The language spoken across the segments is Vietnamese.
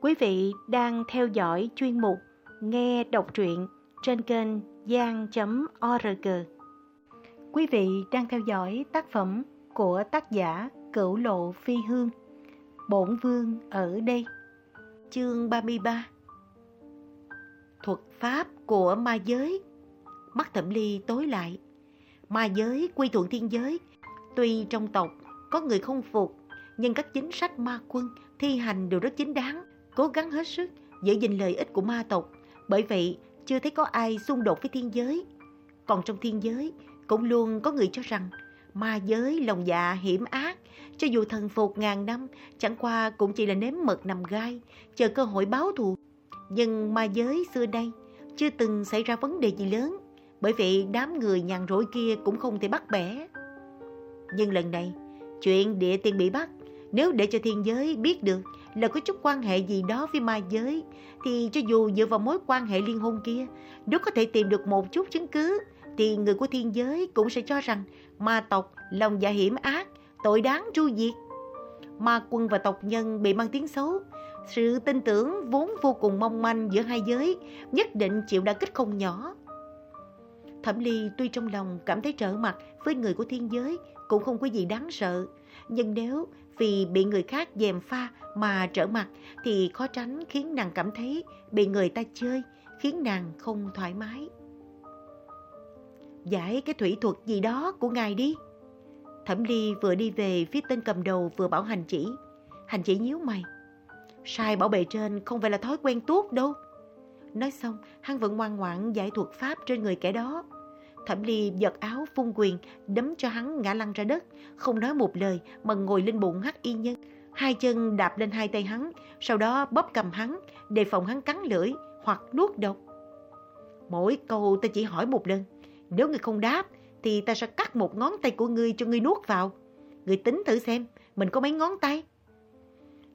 Quý vị đang theo dõi chuyên mục Nghe đọc truyện trên kênh gian.org. Quý vị đang theo dõi tác phẩm của tác giả Cửu Lộ Phi Hương, Bổn Vương ở đây. Chương 33 Thuật pháp của ma giới Mắt thẩm ly tối lại. Ma giới quy thuận thiên giới, tuy trong tộc có người không phục, nhưng các chính sách ma quân thi hành đều rất chính đáng cố gắng hết sức giữ gìn lợi ích của ma tộc. Bởi vậy, chưa thấy có ai xung đột với thiên giới. Còn trong thiên giới, cũng luôn có người cho rằng ma giới lòng dạ hiểm ác, cho dù thần phục ngàn năm, chẳng qua cũng chỉ là nếm mật nằm gai, chờ cơ hội báo thù. Nhưng ma giới xưa đây chưa từng xảy ra vấn đề gì lớn, bởi vậy đám người nhàn rỗi kia cũng không thể bắt bẻ. Nhưng lần này, chuyện địa tiên bị bắt, nếu để cho thiên giới biết được là có chút quan hệ gì đó với ma giới, thì cho dù dựa vào mối quan hệ liên hôn kia, nếu có thể tìm được một chút chứng cứ, thì người của thiên giới cũng sẽ cho rằng ma tộc lòng dạ hiểm ác, tội đáng tru diệt. Ma quân và tộc nhân bị mang tiếng xấu, sự tin tưởng vốn vô cùng mong manh giữa hai giới nhất định chịu đả kích không nhỏ. Thẩm Ly tuy trong lòng cảm thấy trở mặt với người của thiên giới cũng không có gì đáng sợ, nhưng nếu vì bị người khác dèm pha mà trở mặt thì khó tránh khiến nàng cảm thấy bị người ta chơi, khiến nàng không thoải mái. Giải cái thủy thuật gì đó của ngài đi. Thẩm Ly vừa đi về phía tên cầm đầu vừa bảo hành chỉ. Hành chỉ nhíu mày. Sai bảo bề trên không phải là thói quen tốt đâu. Nói xong, hắn vẫn ngoan ngoãn giải thuật pháp trên người kẻ đó. Thẩm Ly giật áo phun quyền, đấm cho hắn ngã lăn ra đất, không nói một lời mà ngồi lên bụng hắc y nhân. Hai chân đạp lên hai tay hắn, sau đó bóp cầm hắn, đề phòng hắn cắn lưỡi hoặc nuốt độc. Mỗi câu ta chỉ hỏi một lần, nếu ngươi không đáp thì ta sẽ cắt một ngón tay của ngươi cho ngươi nuốt vào. Ngươi tính thử xem, mình có mấy ngón tay?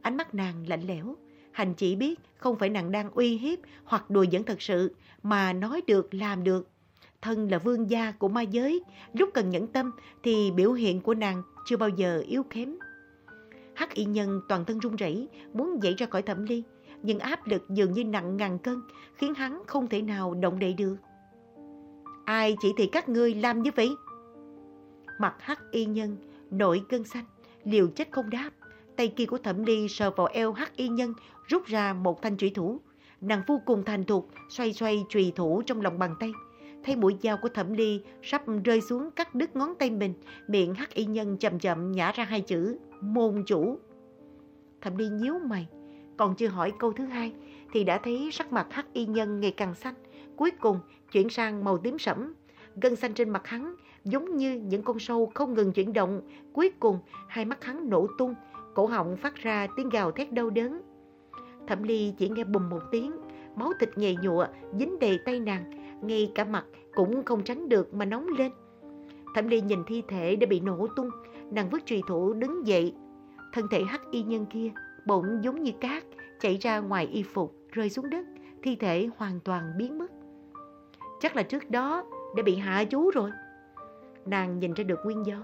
Ánh mắt nàng lạnh lẽo, hành chỉ biết không phải nàng đang uy hiếp hoặc đùa giỡn thật sự, mà nói được làm được thân là vương gia của ma giới, lúc cần nhẫn tâm thì biểu hiện của nàng chưa bao giờ yếu kém. Hắc y nhân toàn thân run rẩy, muốn dậy ra khỏi thẩm ly, nhưng áp lực dường như nặng ngàn cân, khiến hắn không thể nào động đậy được. Ai chỉ thị các ngươi làm như vậy? Mặt hắc y nhân, nổi cơn xanh, liều chết không đáp. Tay kia của thẩm ly sờ vào eo hắc y nhân, rút ra một thanh trụy thủ. Nàng vô cùng thành thục, xoay xoay trùy thủ trong lòng bàn tay thấy mũi dao của thẩm ly sắp rơi xuống cắt đứt ngón tay mình, miệng hắc y nhân chậm chậm nhả ra hai chữ môn chủ. Thẩm ly nhíu mày, còn chưa hỏi câu thứ hai thì đã thấy sắc mặt hắc y nhân ngày càng xanh, cuối cùng chuyển sang màu tím sẫm. Gân xanh trên mặt hắn giống như những con sâu không ngừng chuyển động, cuối cùng hai mắt hắn nổ tung, cổ họng phát ra tiếng gào thét đau đớn. Thẩm ly chỉ nghe bùm một tiếng, máu thịt nhầy nhụa dính đầy tay nàng, ngay cả mặt cũng không tránh được mà nóng lên. Thẩm Ly nhìn thi thể đã bị nổ tung, nàng vứt trùy thủ đứng dậy. Thân thể hắc y nhân kia bỗng giống như cát chạy ra ngoài y phục rơi xuống đất, thi thể hoàn toàn biến mất. Chắc là trước đó đã bị hạ chú rồi. Nàng nhìn ra được nguyên do.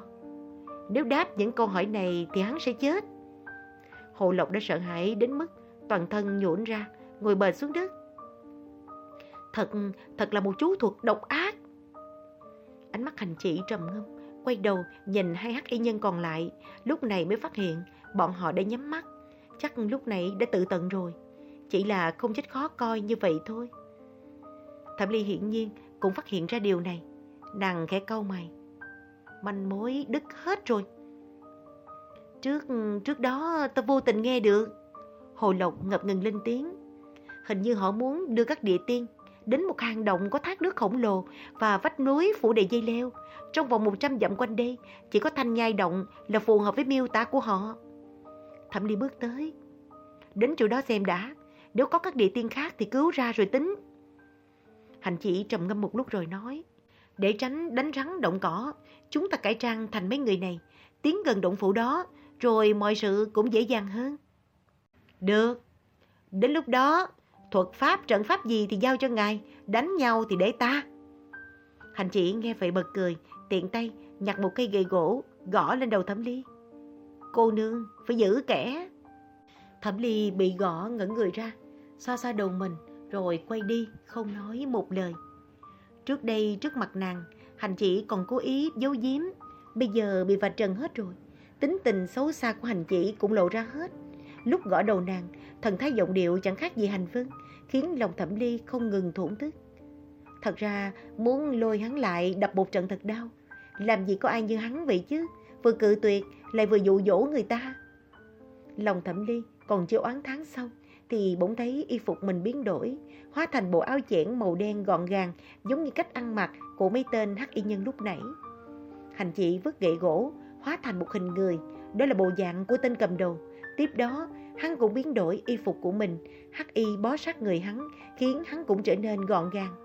Nếu đáp những câu hỏi này thì hắn sẽ chết. Hồ Lộc đã sợ hãi đến mức toàn thân nhũn ra, ngồi bệt xuống đất. Thật, thật là một chú thuật độc ác. Ánh mắt hành chỉ trầm ngâm, quay đầu nhìn hai hắc y nhân còn lại, lúc này mới phát hiện bọn họ đã nhắm mắt. Chắc lúc này đã tự tận rồi, chỉ là không chết khó coi như vậy thôi. Thẩm Ly hiển nhiên cũng phát hiện ra điều này, nàng khẽ câu mày. Manh mối đứt hết rồi. Trước trước đó ta vô tình nghe được. Hồ Lộc ngập ngừng lên tiếng. Hình như họ muốn đưa các địa tiên đến một hang động có thác nước khổng lồ và vách núi phủ đầy dây leo. Trong vòng 100 dặm quanh đây, chỉ có thanh nhai động là phù hợp với miêu tả của họ. Thẩm Ly bước tới. Đến chỗ đó xem đã, nếu có các địa tiên khác thì cứu ra rồi tính. Hành chỉ trầm ngâm một lúc rồi nói, để tránh đánh rắn động cỏ, chúng ta cải trang thành mấy người này, tiến gần động phủ đó, rồi mọi sự cũng dễ dàng hơn. Được, đến lúc đó Thuật pháp, trận pháp gì thì giao cho ngài, đánh nhau thì để ta. Hành chỉ nghe vậy bật cười, tiện tay nhặt một cây gậy gỗ, gõ lên đầu thẩm ly. Cô nương, phải giữ kẻ. Thẩm Ly bị gõ ngẩn người ra, xoa xoa đầu mình, rồi quay đi, không nói một lời. Trước đây, trước mặt nàng, hành chỉ còn cố ý giấu giếm, bây giờ bị vạch trần hết rồi. Tính tình xấu xa của hành chỉ cũng lộ ra hết. Lúc gõ đầu nàng, thần thái giọng điệu chẳng khác gì hành vân, khiến lòng thẩm ly không ngừng thổn thức. Thật ra, muốn lôi hắn lại đập một trận thật đau. Làm gì có ai như hắn vậy chứ, vừa cự tuyệt, lại vừa dụ dỗ người ta. Lòng thẩm ly còn chưa oán tháng xong, thì bỗng thấy y phục mình biến đổi, hóa thành bộ áo chẽn màu đen gọn gàng, giống như cách ăn mặc của mấy tên hắc y nhân lúc nãy. Hành chị vứt gậy gỗ, hóa thành một hình người, đó là bộ dạng của tên cầm đầu. Tiếp đó, hắn cũng biến đổi y phục của mình, hắc y bó sát người hắn, khiến hắn cũng trở nên gọn gàng.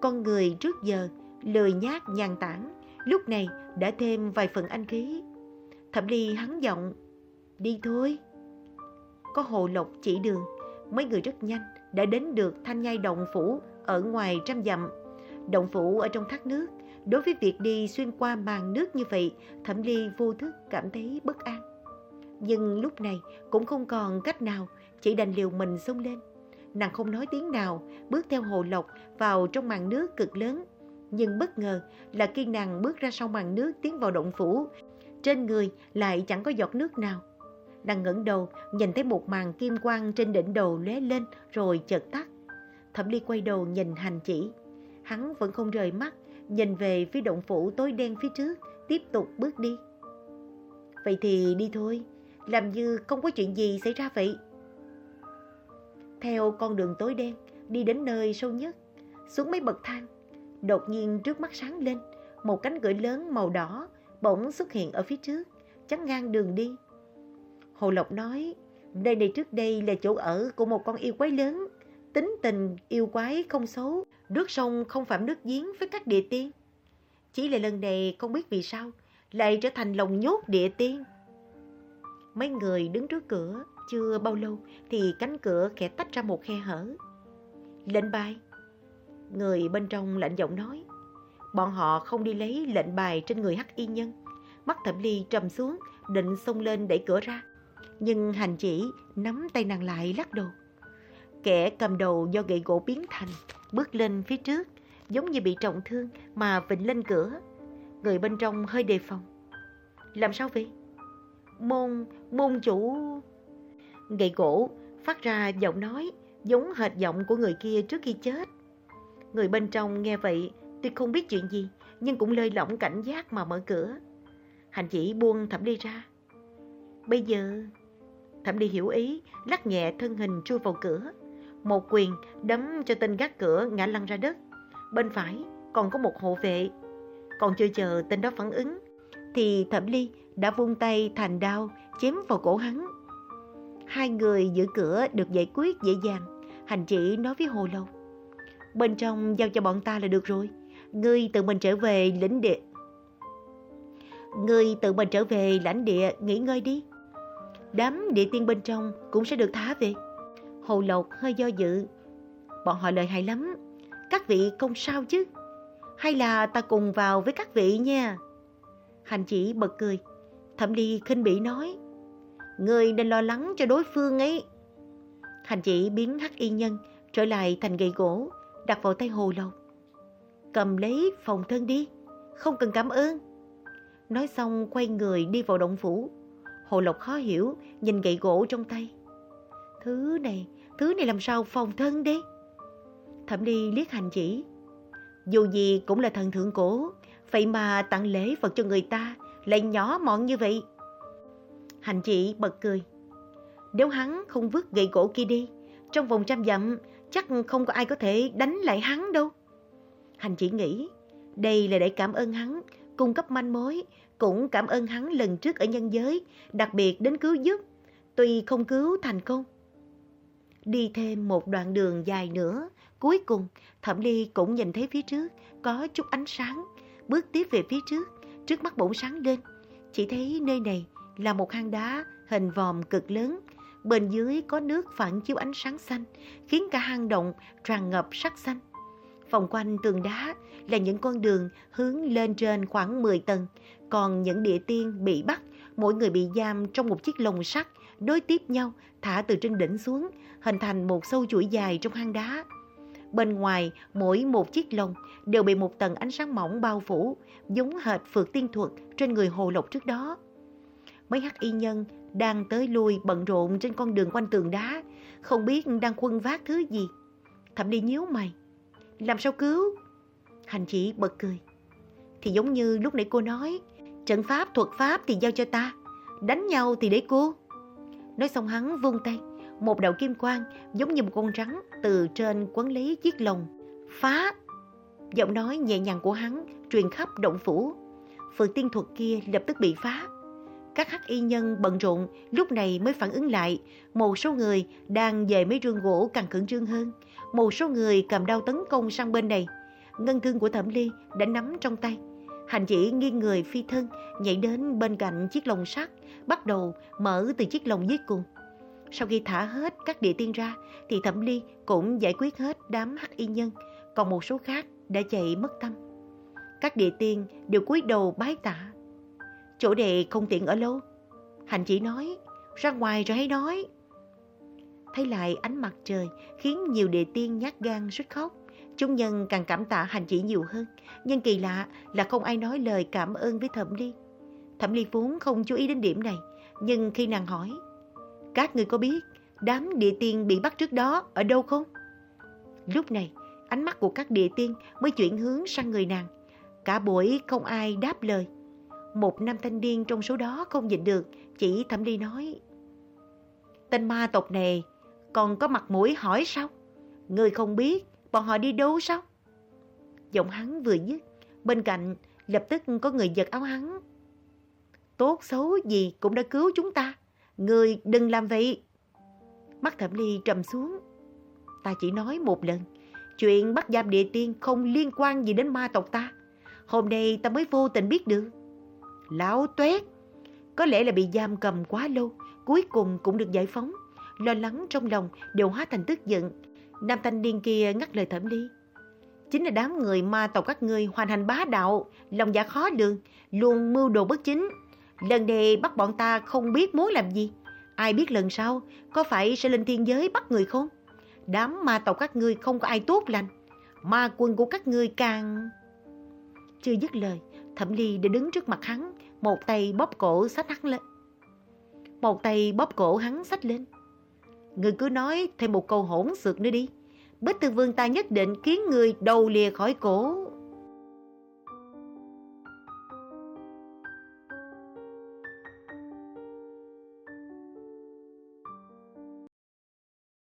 Con người trước giờ, lười nhát nhàn tản, lúc này đã thêm vài phần anh khí. Thẩm ly hắn giọng, đi thôi. Có hồ lộc chỉ đường, mấy người rất nhanh đã đến được thanh nhai động phủ ở ngoài trăm dặm. Động phủ ở trong thác nước, đối với việc đi xuyên qua màn nước như vậy, Thẩm Ly vô thức cảm thấy bất an. Nhưng lúc này cũng không còn cách nào, chỉ đành liều mình xông lên. Nàng không nói tiếng nào, bước theo hồ lộc vào trong màn nước cực lớn. Nhưng bất ngờ là khi nàng bước ra sau màn nước tiến vào động phủ, trên người lại chẳng có giọt nước nào. Nàng ngẩng đầu, nhìn thấy một màn kim quang trên đỉnh đầu lóe lên rồi chợt tắt. Thẩm Ly quay đầu nhìn hành chỉ. Hắn vẫn không rời mắt, nhìn về phía động phủ tối đen phía trước, tiếp tục bước đi. Vậy thì đi thôi, làm như không có chuyện gì xảy ra vậy. Theo con đường tối đen, đi đến nơi sâu nhất, xuống mấy bậc thang. Đột nhiên trước mắt sáng lên, một cánh cửa lớn màu đỏ bỗng xuất hiện ở phía trước, chắn ngang đường đi. Hồ Lộc nói, nơi này trước đây là chỗ ở của một con yêu quái lớn. Tính tình yêu quái không xấu, nước sông không phạm nước giếng với các địa tiên. Chỉ là lần này không biết vì sao, lại trở thành lòng nhốt địa tiên. Mấy người đứng trước cửa, chưa bao lâu thì cánh cửa khẽ tách ra một khe hở. Lệnh bài. Người bên trong lạnh giọng nói. Bọn họ không đi lấy lệnh bài trên người hắc y nhân. Mắt thẩm ly trầm xuống, định xông lên đẩy cửa ra. Nhưng hành chỉ nắm tay nàng lại lắc đầu. Kẻ cầm đầu do gậy gỗ biến thành, bước lên phía trước, giống như bị trọng thương mà vịnh lên cửa. Người bên trong hơi đề phòng. Làm sao vậy? Môn, môn chủ... Gậy gỗ phát ra giọng nói giống hệt giọng của người kia trước khi chết. Người bên trong nghe vậy tuy không biết chuyện gì nhưng cũng lơi lỏng cảnh giác mà mở cửa. Hành chỉ buông thẩm ly ra. Bây giờ Thẩm ly hiểu ý, lắc nhẹ thân hình chui vào cửa. Một quyền đấm cho tên gác cửa ngã lăn ra đất. Bên phải còn có một hộ vệ. Còn chưa chờ tên đó phản ứng, thì Thẩm Ly đã vung tay thành đao, chém vào cổ hắn. Hai người giữ cửa được giải quyết dễ dàng. Hành chỉ nói với Hồ Lâu. Bên trong giao cho bọn ta là được rồi. Ngươi tự mình trở về lĩnh địa. Ngươi tự mình trở về lãnh địa, nghỉ ngơi đi đám địa tiên bên trong cũng sẽ được thả về. Hồ Lộc hơi do dự. Bọn họ lời hay lắm. Các vị không sao chứ? Hay là ta cùng vào với các vị nha? Hành chỉ bật cười. Thẩm Ly khinh bỉ nói. Người nên lo lắng cho đối phương ấy. Hành chỉ biến hắc y nhân trở lại thành gậy gỗ, đặt vào tay Hồ Lộc. Cầm lấy phòng thân đi, không cần cảm ơn. Nói xong quay người đi vào động phủ. Hồ Lộc khó hiểu, nhìn gậy gỗ trong tay. Thứ này, thứ này làm sao phòng thân đấy? Thẩm đi liếc hành chỉ. Dù gì cũng là thần thượng cổ, vậy mà tặng lễ vật cho người ta lại nhỏ mọn như vậy. Hành chị bật cười. Nếu hắn không vứt gậy gỗ kia đi, trong vòng trăm dặm chắc không có ai có thể đánh lại hắn đâu. Hành chỉ nghĩ, đây là để cảm ơn hắn, cung cấp manh mối, cũng cảm ơn hắn lần trước ở nhân giới, đặc biệt đến cứu giúp, tuy không cứu thành công. Đi thêm một đoạn đường dài nữa, cuối cùng Thẩm Ly cũng nhìn thấy phía trước có chút ánh sáng, bước tiếp về phía trước, trước mắt bỗng sáng lên, chỉ thấy nơi này là một hang đá hình vòm cực lớn, bên dưới có nước phản chiếu ánh sáng xanh, khiến cả hang động tràn ngập sắc xanh. Vòng quanh tường đá là những con đường hướng lên trên khoảng 10 tầng, còn những địa tiên bị bắt mỗi người bị giam trong một chiếc lồng sắt nối tiếp nhau thả từ trên đỉnh xuống, hình thành một sâu chuỗi dài trong hang đá. Bên ngoài, mỗi một chiếc lồng đều bị một tầng ánh sáng mỏng bao phủ, giống hệt phượt tiên thuật trên người hồ lộc trước đó. Mấy hắc y nhân đang tới lui bận rộn trên con đường quanh tường đá, không biết đang khuân vác thứ gì. Thẩm đi nhíu mày. Làm sao cứu? Hành chỉ bật cười. Thì giống như lúc nãy cô nói, trận pháp, thuật pháp thì giao cho ta, đánh nhau thì để cô. Nói xong hắn vung tay, một đạo kim quang giống như một con rắn từ trên quấn lấy chiếc lồng. Phá! Giọng nói nhẹ nhàng của hắn truyền khắp động phủ. Phượng tiên thuật kia lập tức bị phá. Các hắc y nhân bận rộn lúc này mới phản ứng lại. Một số người đang về mấy rương gỗ càng khẩn trương hơn. Một số người cầm đao tấn công sang bên này. Ngân thương của thẩm ly đã nắm trong tay. Hành chỉ nghiêng người phi thân, nhảy đến bên cạnh chiếc lồng sắt, bắt đầu mở từ chiếc lồng dưới cùng. Sau khi thả hết các địa tiên ra, thì thẩm ly cũng giải quyết hết đám hắc y nhân, còn một số khác đã chạy mất tâm. Các địa tiên đều cúi đầu bái tạ. Chỗ đệ không tiện ở lâu. Hành chỉ nói, ra ngoài rồi hãy nói. Thấy lại ánh mặt trời khiến nhiều địa tiên nhát gan suýt khóc. Chúng nhân càng cảm tạ hành chỉ nhiều hơn. Nhưng kỳ lạ là không ai nói lời cảm ơn với Thẩm Ly. Thẩm Ly vốn không chú ý đến điểm này. Nhưng khi nàng hỏi, các người có biết đám địa tiên bị bắt trước đó ở đâu không? Lúc này, ánh mắt của các địa tiên mới chuyển hướng sang người nàng. Cả buổi không ai đáp lời. Một nam thanh niên trong số đó không nhịn được, chỉ Thẩm đi nói. Tên ma tộc này còn có mặt mũi hỏi sao? Người không biết bọn họ đi đâu sao? Giọng hắn vừa dứt, bên cạnh lập tức có người giật áo hắn. Tốt xấu gì cũng đã cứu chúng ta, người đừng làm vậy. Mắt thẩm ly trầm xuống. Ta chỉ nói một lần, chuyện bắt giam địa tiên không liên quan gì đến ma tộc ta. Hôm nay ta mới vô tình biết được. Lão tuét, có lẽ là bị giam cầm quá lâu, cuối cùng cũng được giải phóng. Lo lắng trong lòng đều hóa thành tức giận. Nam thanh niên kia ngắt lời thẩm ly. Chính là đám người ma tộc các ngươi hoàn hành bá đạo, lòng dạ khó lường, luôn mưu đồ bất chính. Lần này bắt bọn ta không biết muốn làm gì. Ai biết lần sau có phải sẽ lên thiên giới bắt người không? Đám ma tộc các ngươi không có ai tốt lành. Ma quân của các ngươi càng... Chưa dứt lời, Thẩm Ly đã đứng trước mặt hắn, một tay bóp cổ sách hắn lên. Một tay bóp cổ hắn sách lên. Người cứ nói thêm một câu hỗn xược nữa đi. Bích Tư Vương ta nhất định khiến người đầu lìa khỏi cổ.